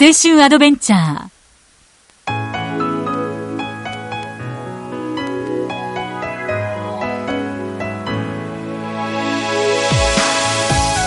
青春アドベンチャー。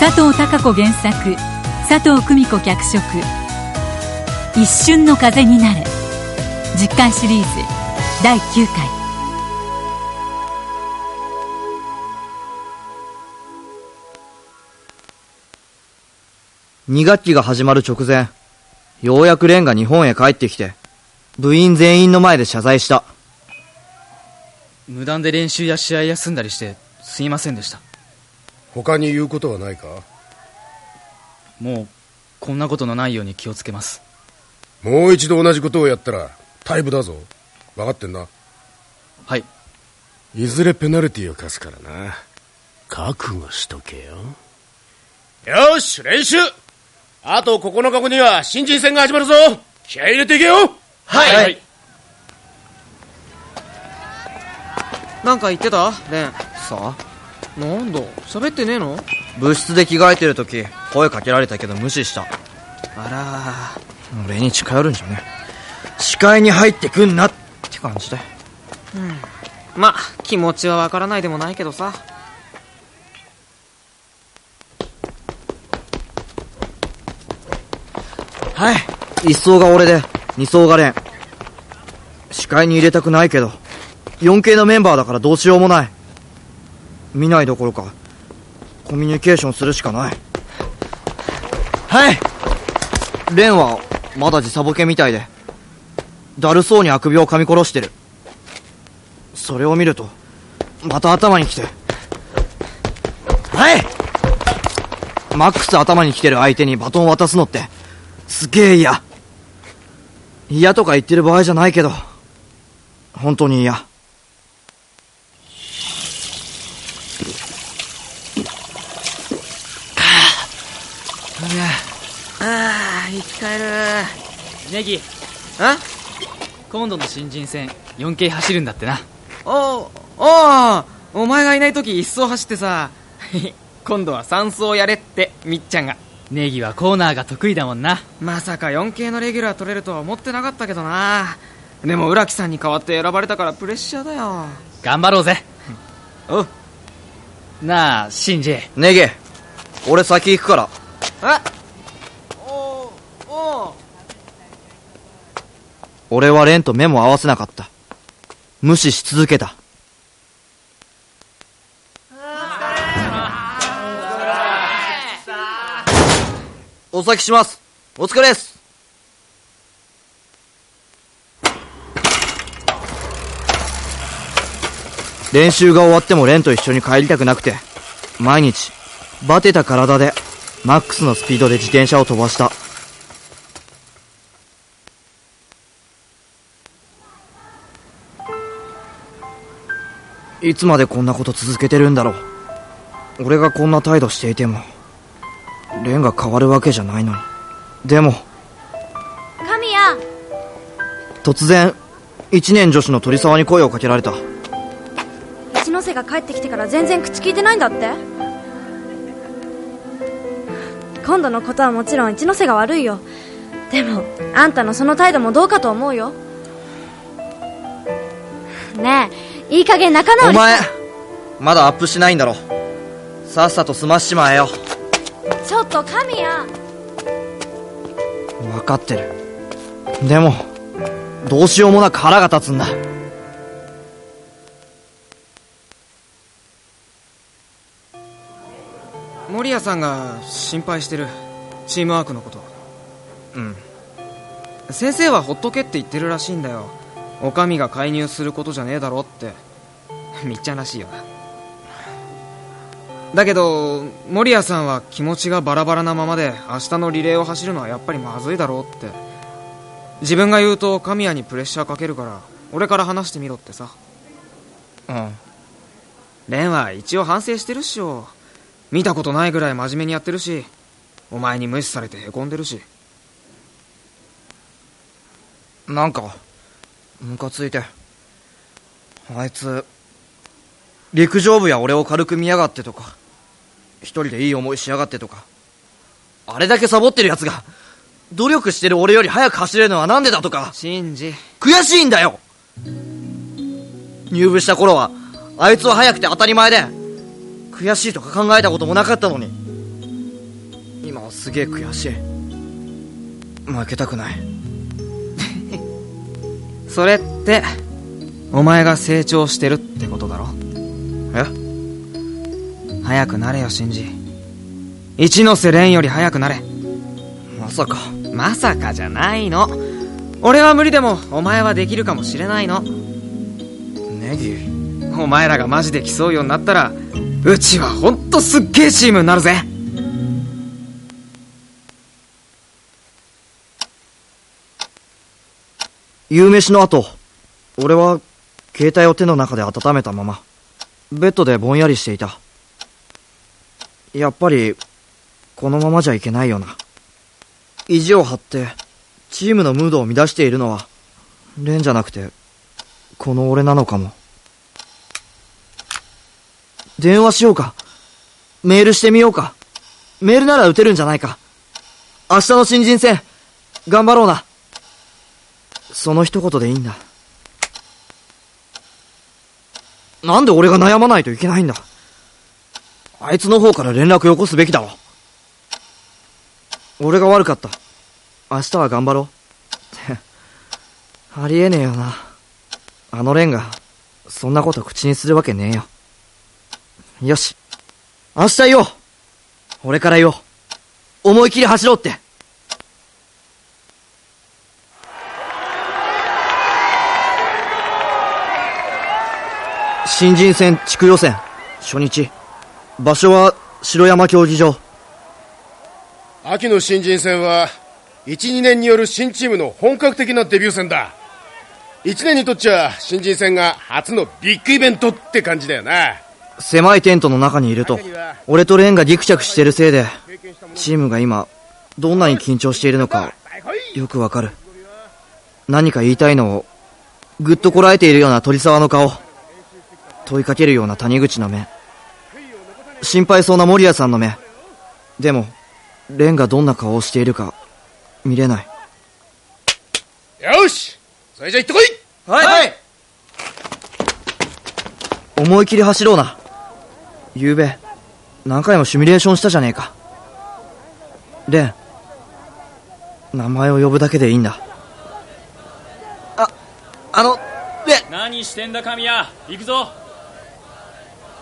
佐藤孝子原作佐藤久美子脚色「一瞬の風になれ」実感シリーズ第9回。2学期が始まる直前、ようやく蓮が日本へ帰ってきて、部員全員の前で謝罪した。無断で練習や試合休んだりしてすいませんでした。他に言うことはないか？もうこんなことのないように気をつけます。もう一度同じことをやったら退部だぞ。分かってんな？はい。いずれペナルティを課すからな。覚悟しとけよ。よし練習あと9日後には新人戦が始まるぞ。気合い入れていけよ。はい、はい、なんか言ってた？レン。さあ？なんだ？喋ってねえの？部室で着替えてる時、声かけられたけど無視した。あら俺に近寄るんじゃね視界に入ってくんなって感じで。ま気持ちはわからないでもないけどさはい。一層が俺で、二層が蓮。視界に入れたくないけど、4K のメンバーだからどうしようもない。見ないどころか、コミュニケーションするしかない。はい蓮は、まだ時差ボケみたいで、だるそうにあくびを噛み殺してる。それを見ると、また頭に来て。はいマックス頭に来てる相手にバトン渡すのって、すげえ嫌。嫌とか言ってる場合じゃないけど、本当に嫌。ああ生き返る。ネギ。あ？今度の新人戦 4K 走るんだってな。おおお前がいない時一走走ってさ。今度は三走やれってみっちゃんがネギはコーナーが得意だもんな。まさか 4K のレギュラー取れるとは思ってなかったけどな。でも浦木さんに代わって選ばれたからプレッシャーだよ。頑張ろうぜ。おう。なあシンジネゲ、俺先行くから。え？おお俺は蓮と目も合わせなかった。無視し続けた。お先します。お疲れです。練習が終わっても蓮と一緒に帰りたくなくて、毎日、バテた体で、マックスのスピードで自転車を飛ばした。いつまでこんなこと続けてるんだろう。俺がこんな態度していても、蓮が変わるわけじゃないのに。でも、神谷突然、一年女子の鳥沢に声をかけられた。一ノ瀬が帰ってきてから全然口聞いてないんだって今度のことはもちろん一ノ瀬が悪いよでもあんたのその態度もどうかと思うよねえいい加減仲直りお前、まだアップしないんだろ。さっさと済ましちまえよ。ちょっと神谷分かってる。でも、どうしようもなく腹が立つんだ。守谷さんが心配してるチームワークのことうん。先生はほっとけって言ってるらしいんだよお上が介入することじゃねえだろってみっちゃんらしいよなだけど守谷さんは気持ちがバラバラなままで明日のリレーを走るのはやっぱりまずいだろうって。自分が言うと神谷にプレッシャーかけるから俺から話してみろってさ。うん。蓮は一応反省してるっしょ。見たことないぐらい真面目にやってるしお前に無視されてへこんでるし。なんか、ムカついて。あいつ、陸上部や俺を軽く見やがってとか、一人でいい思いしやがってとか、あれだけサボってる奴が、努力してる俺より速く走れるのはなんでだとか、シンジ悔しいんだよ入部した頃は、あいつは速くて当たり前で、悔しいとか考えたこともなかったのに。今はすげえ悔しい。負けたくない。それってお前が成長してるってことだろ？え早くなれよシンジ。一ノ瀬蓮より早くなれ。まさか。まさかじゃないの。俺は無理でもお前はできるかもしれないの。ネギ？お前らがマジで競うようになったらうちはほんとすっげえチームになるぜ。夕飯の後、俺は、携帯を手の中で温めたまま、ベッドでぼんやりしていた。やっぱり、このままじゃいけないよな。意地を張って、チームのムードを乱しているのは、レンじゃなくて、この俺なのかも。電話しようか。メールしてみようか。メールなら打てるんじゃないか。明日の新人戦、頑張ろうな。その一言でいいんだ。なんで俺が悩まないといけないんだ。あいつの方から連絡よこすべきだろ。俺が悪かった。明日は頑張ろう。って、ありえねえよな。あのレンが、そんなこと口にするわけねえよ。よし。明日言おう。俺から言おう。思い切り走ろうって。新人戦地区予選初日場所は城山競技場。秋の新人戦は12年による新チームの本格的なデビュー戦だ。1年にとっちゃ新人戦が初のビッグイベントって感じだよな。狭いテントの中にいると俺とレンがギクシャクしてるせいでチームが今どんなに緊張しているのかよくわかる。何か言いたいのをぐっとこらえているような鳥沢の顔問いかけるような谷口の目心配そうな守谷さんの目。でもレンがどんな顔をしているか見れない。よし!それじゃ行ってこい!はい、思い切り走ろうな。昨べ何回もシミュレーションしたじゃねえか。レン名前を呼ぶだけでいいんだ。ああのレン。何してんだ神谷。行くぞ。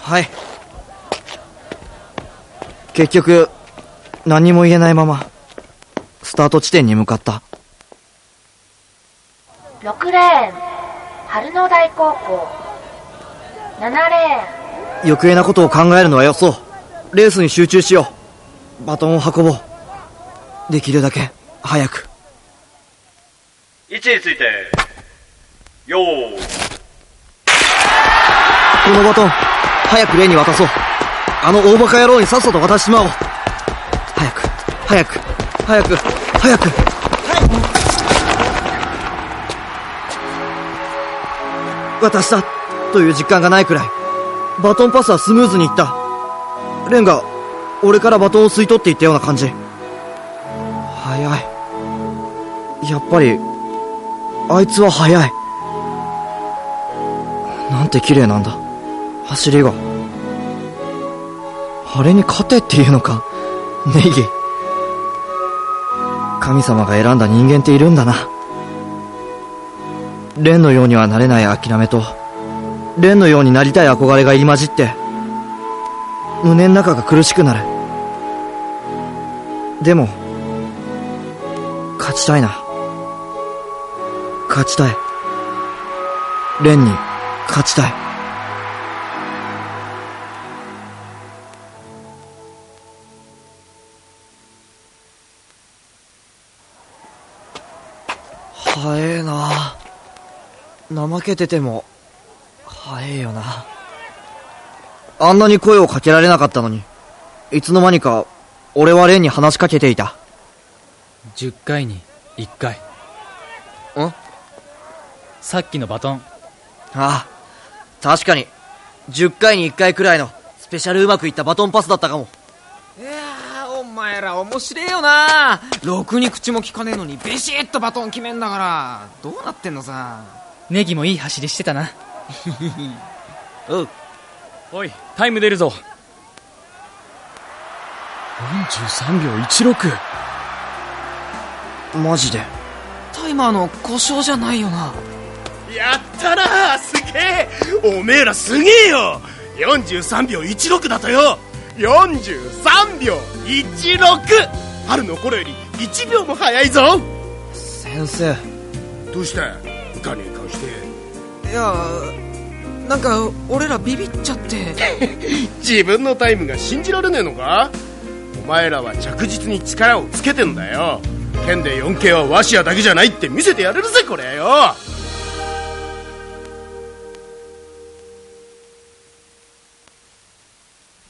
はい結局何も言えないままスタート地点に向かった。6レーン春野台高校。7レ余計なことを考えるのはよそう。レースに集中しよう。バトンを運ぼう。できるだけ早く。位置についてよー。いこのバトン早くレイに渡そうあの大バカ野郎にさっさと渡しちまおう。早く早く早く早く。渡したという実感がないくらいバトンパスはスムーズにいった。レンが俺からバトンを吸い取っていったような感じ。早い。やっぱりあいつは速い。なんて綺麗なんだ。走りが。あれに勝てっていうのか？ネギ神様が選んだ人間っているんだな。レンのようにはなれない諦めとレンのようになりたい憧れが入り混じって胸の中が苦しくなる。でも勝ちたいな。勝ちたい。レンに勝ちたい。怠けてても早えよな。あんなに声をかけられなかったのにいつの間にか俺はレンに話しかけていた。10回に1回。ん？さっきのバトン。ああ確かに。10回に1回くらいのスペシャルうまくいったバトンパスだったかも。いやーお前ら面白えよな。ろくに口も利かねえのにビシッとバトン決めんだから。どうなってんのさネギもいい走りしてたな。おうおいタイム出るぞ。43秒16マジで。タイマーの故障じゃないよな。やったな。すげえ。おめえらすげえよ。43秒16だとよ。43秒 16! 春の頃より1秒も早いぞ。先生。どうした浮かねえ。顔して。いやなんか俺らビビっちゃって。自分のタイムが信じられねえのか？お前らは着実に力をつけてんだよ。剣で 4K はワシアだけじゃないって見せてやれるぜこれよ。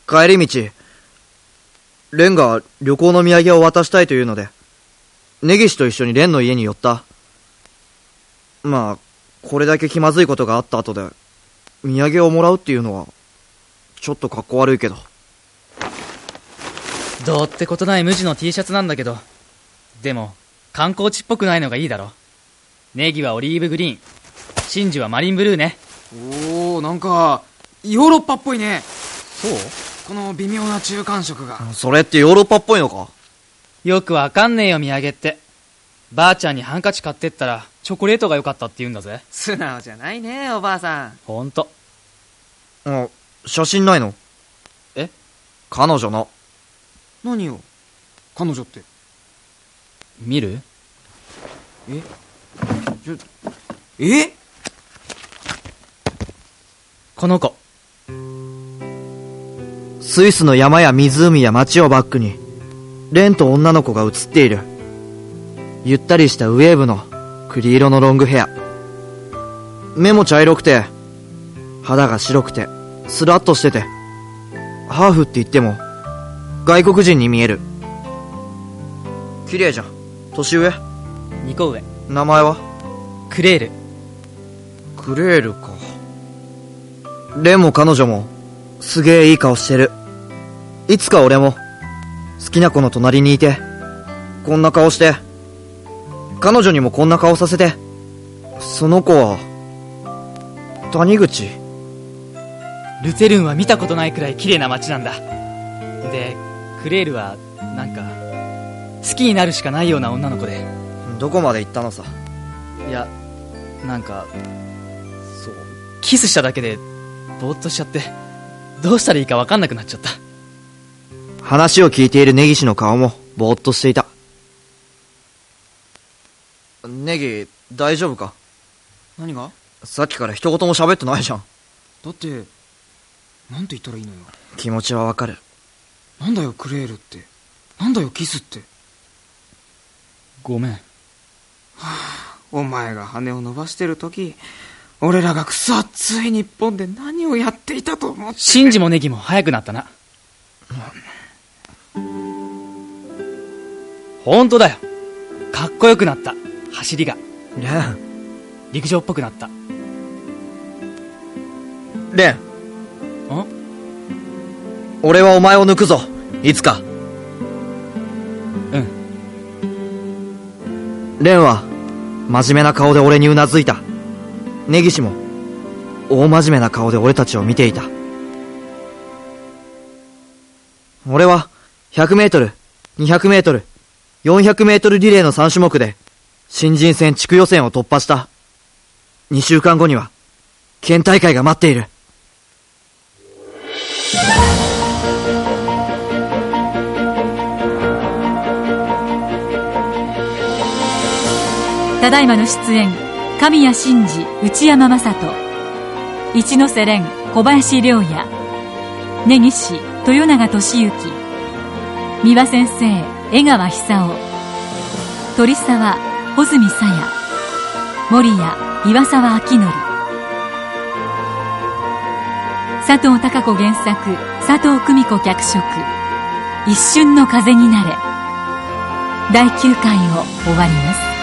帰り道、レンが旅行の土産を渡したいというので、根岸と一緒にレンの家に寄った。まあ、これだけ気まずいことがあった後で、土産をもらうっていうのは、ちょっと格好悪いけど。どうってことない無地の T シャツなんだけど。でも観光地っぽくないのがいいだろ。ネギはオリーブグリーン。真珠はマリンブルーね。おおなんかヨーロッパっぽいね。そう？この微妙な中間色が。それってヨーロッパっぽいのか？よくわかんねえよ土産ってばあちゃんにハンカチ買ってったらチョコレートが良かったって言うんだぜ。素直じゃないねおばあさん。ほんと。あ、写真ないの？え？彼女の。何よ彼女って。見る？え？ちょえ？この子。スイスの山や湖や街をバックに、レンと女の子が写っている。ゆったりしたウェーブの栗色のロングヘア。目も茶色くて、肌が白くて、スラッとしてて、ハーフって言っても、外国人に見える。綺麗じゃん。年上？2個上名前は？クレールクレールか。レンも彼女も、すげえいい顔してる。いつか俺も、好きな子の隣にいて、こんな顔して、彼女にもこんな顔させて、その子は、谷口。ルツェルンは見たことないくらい綺麗な街なんだ。でクレールはなんか好きになるしかないような女の子で。どこまで行ったのさ。いやなんかそうキスしただけでぼーっとしちゃってどうしたらいいか分かんなくなっちゃった。話を聞いている根岸の顔も、ぼーっとしていた。ネギ、大丈夫か？何が？さっきから一言も喋ってないじゃん。だってなんて言ったらいいのよ。気持ちはわかる。なんだよクレールって。なんだよキスって。ごめん。お前が羽を伸ばしてる時俺らがクソ暑い日本で何をやっていたと思って。シンジもネギも早くなったな。本当だよ。かっこよくなった走りがレン。陸上っぽくなったレン。ん？俺はお前を抜くぞ。いつか。うんレンは、真面目な顔で俺にうなずいた。根岸も、大真面目な顔で俺たちを見ていた。俺は、100メートル、200メートル、400メートルリレーの3種目で、新人戦地区予選を突破した。2週間後には、県大会が待っている。ただいまの出演神谷真司内山雅人一ノ瀬廉小林良也根岸豊永俊之三輪先生江川久夫鳥沢穂積沙耶守谷岩沢明則。佐藤孝子原作佐藤久美子脚色「一瞬の風になれ」第9回を終わります。